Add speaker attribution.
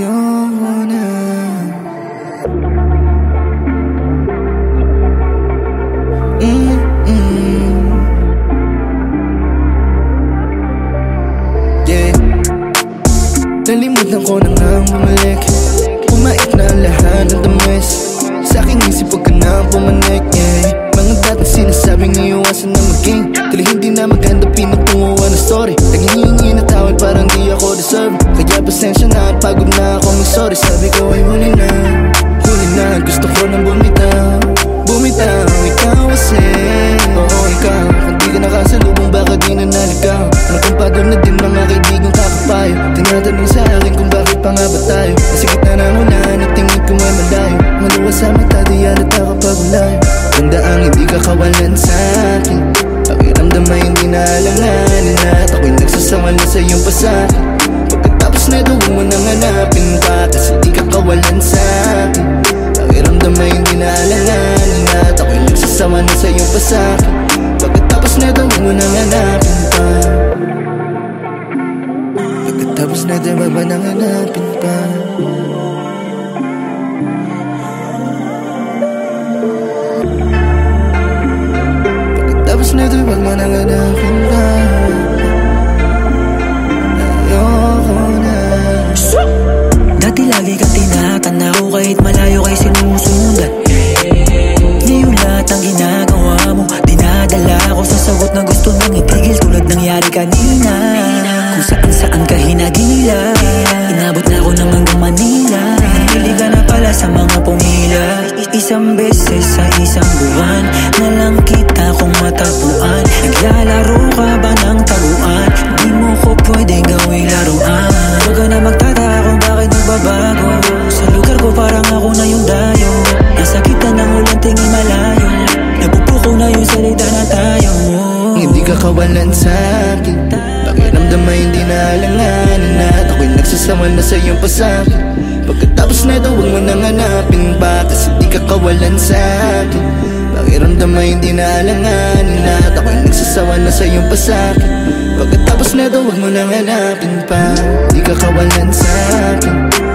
Speaker 1: Ayoko na Mm-mm. Yeah Nalimutan ko na ngang bumalik Pumait na lahat ng damis Sa aking isip huwag ka na pumanik Tinatanong sa akin kung bakit pa nga ba tayo? Nasa gitna ng ulan at tingin ko ay malayo. Maluwas sa mata di halata kapag ulayo Tanda ang hindi ka kawalan sa akin Pakiramdam ay hindi na alanganin At ako'y nagsasawa na sa iyong pasakin Pagkatapos na huwag mo nang hanapin pa Kasi di ka kawalan sa akin Pagkatapos na huwag mo nang hanapin pa. Pagkatapos na huwag mo nang hanapin pa. Ayoko na.
Speaker 2: Dati lagi kang tinatanaw kahit malayo kay sinusundan. Ngayon lahat ng ginagawa mo Dinadala ko sa sagot na gusto nang itigil Tulad nangyari kanina Kung saan saan ka hinagila Inabot na ako ng hanggang Manila. Nanili ka na pala sa mga pumila. Isang beses sa isang buwan Na lang kita kong matapuan. Naglalaro ka ba ng taguan? Di mo ko pwede gawing laruan. Huwag ka na magtataka kung bakit nagbabago. Sa lugar ko parang ako na yung dayo. Nasa kita ng ulan tingin malayo. Napupuko na yung salita na tayo.
Speaker 1: Hindi ka kawalan sa akin. Pakiramdam ay hindi na alanganin At ako'y nagsasawa na sa iyong pasakin Pagkatapos na ito huwag mo nang hanapin. Pa Kasi di ka kawalan sa akin? Pakiramdam ay hindi na alanganin At ako'y nagsasawa na sa iyong pasakin Pagkatapos na ito huwag mo nang hanapin pa. Di ka kawalan sa akin